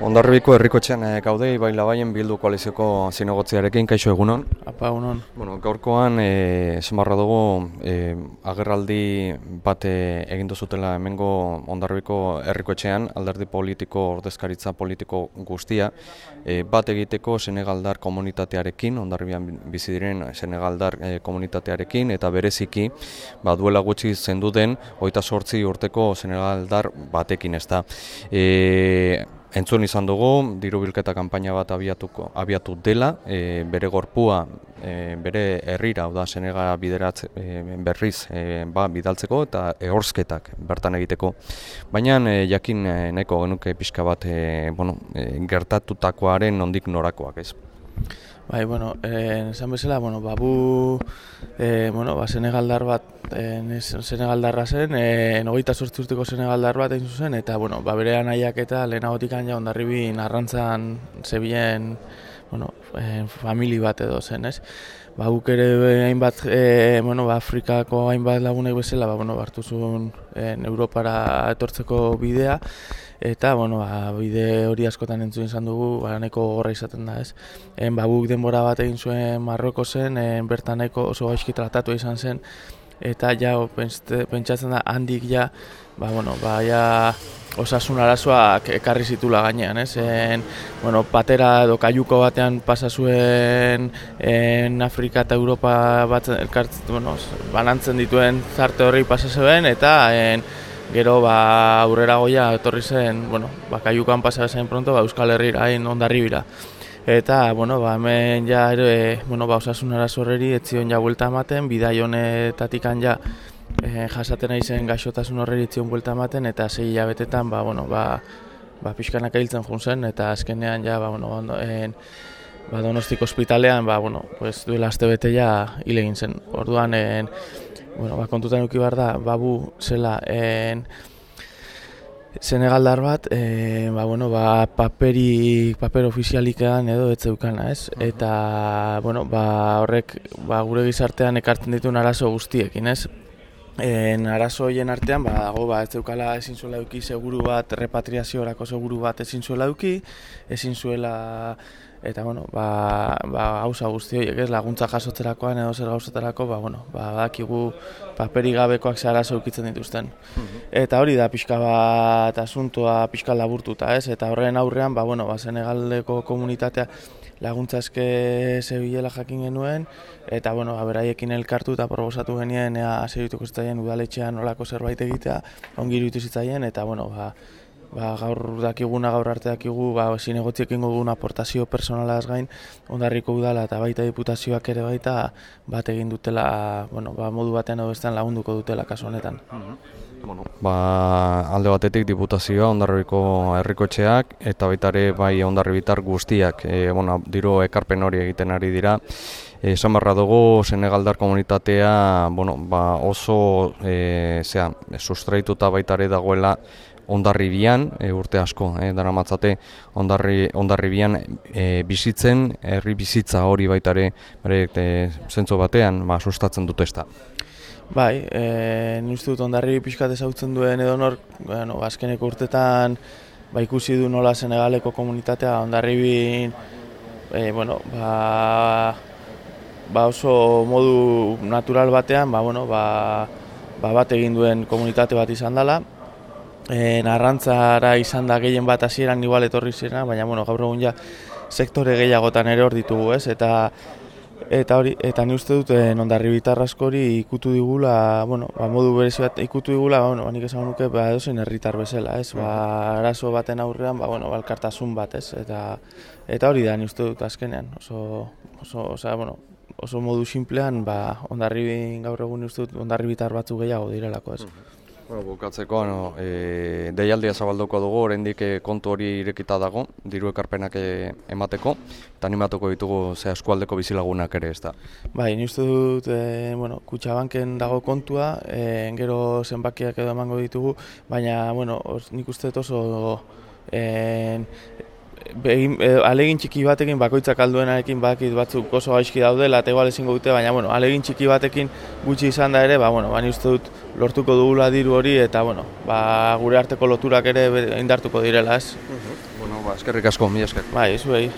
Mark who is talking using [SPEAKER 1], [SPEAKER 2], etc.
[SPEAKER 1] Ondarribiko herrikotxean e, gaude Ibai Labaien bildu koalizioko zinegotziarekin, kaixo egunon?
[SPEAKER 2] Apa, egunon.
[SPEAKER 1] Bueno, gaurkoan, e, zemarra dugu, e, agerraldi bat egin duzutela hemengo Ondarribiko herrikotxean, alderdi politiko, ordezkaritza politiko guztia, e, bat egiteko Senegaldar komunitatearekin, Ondarribian bizi diren Senegaldar e, komunitatearekin, eta bereziki, ba, duela gutxi zendu den, oita sortzi urteko Senegaldar batekin ez da. E, Entzun izan dugu, diru bilketa kanpaina bat abiatuko, abiatu dela, e, bere gorpua, e, bere herrira, da senega bideratz e, berriz e, ba, bidaltzeko eta ehorzketak bertan egiteko. Baina e, jakin e, nahiko genuke pixka bat e, bueno, e, gertatutakoaren nondik norakoak ez.
[SPEAKER 2] Bai, bueno, eh, esan bezala, bueno, babu, eh, bueno, ba, Senegaldar bat, eh, Senegaldarra zen, eh, nogeita sortzurteko Senegaldar bat egin zuzen, eta, bueno, ba, bere anaiak eta lehenagotik ja ondarribi narrantzan zebien, bueno, eh, famili bat edo zen, ez? Ba, guk ere hainbat, eh, bueno, ba, Afrikako hainbat lagunek bezala, ba, bueno, hartu zuen eh, Europara etortzeko bidea, eta bueno, ba, bide hori askotan entzun izan dugu, ba, neko gorra izaten da, ez. En, ba, denbora bat egin zuen Marroko zen, en, bertan neko oso gaizki tratatu izan zen, eta ja, pentsatzen da, handik ja, ba, bueno, ba, ja, osasun arazoak ekarri zitula gainean, ez? En, bueno, patera edo kaiuko batean pasa zuen en Afrika eta Europa bat elkartzen, bueno, banantzen dituen zarte horri pasa zuen, eta en, Gero ba aurrera goia etorri zen, bueno, ba kaiukan pasa zen pronto ba Euskal Herrira hain ondarribira. Eta bueno, ba hemen ja ere, bueno, ba osasun arasorreri etzion ja vuelta ematen, bidai honetatikan ja eh, jasaten zen gaixotasun horreri etzion vuelta ematen eta sei hilabetetan ba bueno, ba ba pixkanak hiltzen jun zen eta azkenean ja ba bueno, ondo en ba Donostik ospitalean ba bueno, pues duela astebete ja hil egin zen. Orduan en bueno, ba, kontutan eduki behar da, babu zela en, Senegaldar bat, e, ba, bueno, ba, paperi, paper ofizialikean edo ez zeukana, ez? Eta, bueno, ba, horrek ba, gure gizartean ekartzen ditu arazo guztiekin, ez? En arazo hoien artean, ba, dago, ba, ez zeukala ezin zuela eduki seguru bat, repatriaziorako seguru bat ezin zuela eduki, ezin zuela eta bueno, ba, ba gauza guzti horiek, ez laguntza jasotzerakoan edo zer gauzaterako, ba bueno, ba badakigu paperi gabekoak zara ukitzen dituzten. Mhm. Eta hori da pixka bat asuntoa pixka laburtuta, ez? Eta horren aurrean, ba bueno, ba Senegaldeko komunitatea laguntza eske zebilela jakin genuen eta bueno, ba beraiekin elkartu eta proposatu genien ea hasierituko zitzaien udaletxean nolako zerbait egitea, ongi iruditu zitzaien eta bueno, ba ba, gaur dakiguna gaur arte dakigu ba sinegotziekin dugun aportazio personalaz gain ondarriko udala eta baita diputazioak ere baita bat egin dutela bueno, ba, modu batean edo bestean lagunduko dutela kasu honetan. Mhm.
[SPEAKER 1] Bueno, ba, alde batetik diputazioa ondarriko herrikotxeak eta baita ere bai ondarribitar guztiak e, bueno, diru ekarpen hori egiten ari dira. Esan barra dugu, Senegaldar komunitatea bueno, ba oso e, zera, sustraituta baita ere dagoela ondarribian, e, urte asko, e, dara matzate, ondarri, ondarribian e, bizitzen, herri bizitza hori baitare, bare, e, zentzo batean, ba, sustatzen dute ez.
[SPEAKER 2] Bai, e, uste dut ondarri pixkat ezautzen duen edo nor, bueno, azkeneko urtetan, ba, ikusi du nola Senegaleko komunitatea. Ondarribin, e, bueno, ba, ba oso modu natural batean, ba, bueno, ba, ba bat egin duen komunitate bat izan dela, e, narrantzara izan da gehien bat hasieran igual etorri zirena, baina bueno, gaur egun ja sektore gehiagotan ere hor ditugu, ez? Eta eta hori eta ni uste dut eh ondarri askori ikutu digula, bueno, ba, modu berezi bat ikutu digula, ba, bueno, banik esan nuke ba edozein herritar bezala, ez? Ba arazo baten aurrean, ba bueno, balkartasun bat, ez? Eta eta hori da ni uste dut azkenean, oso oso, osea, bueno, oso modu simplean, ba ondarri gaur egun uste dut ondarri bitar batzu gehiago direlako, ez?
[SPEAKER 1] Bueno, bukatzeko, no, e, deialdia zabalduko dugu, oraindik e, kontu hori irekita dago, diru ekarpenak e, emateko, eta animatuko ditugu ze eskualdeko bizilagunak ere ez da.
[SPEAKER 2] Bai, ni uste dut, e, bueno, kutsabanken dago kontua, e, gero zenbakiak edo emango ditugu, baina, bueno, nik uste dut oso... E, Begin, e, alegin txiki batekin bakoitzak alduenarekin bakit batzuk oso gaizki daudela eta igual ezingo dute, baina bueno, alegin txiki batekin gutxi izan da ere, ba, bueno, bani uste dut lortuko dugula diru hori eta bueno, ba, gure arteko loturak ere indartuko direla ez.
[SPEAKER 1] Bueno, ba, eskerrik asko, mi esker.
[SPEAKER 2] Bai, zuei.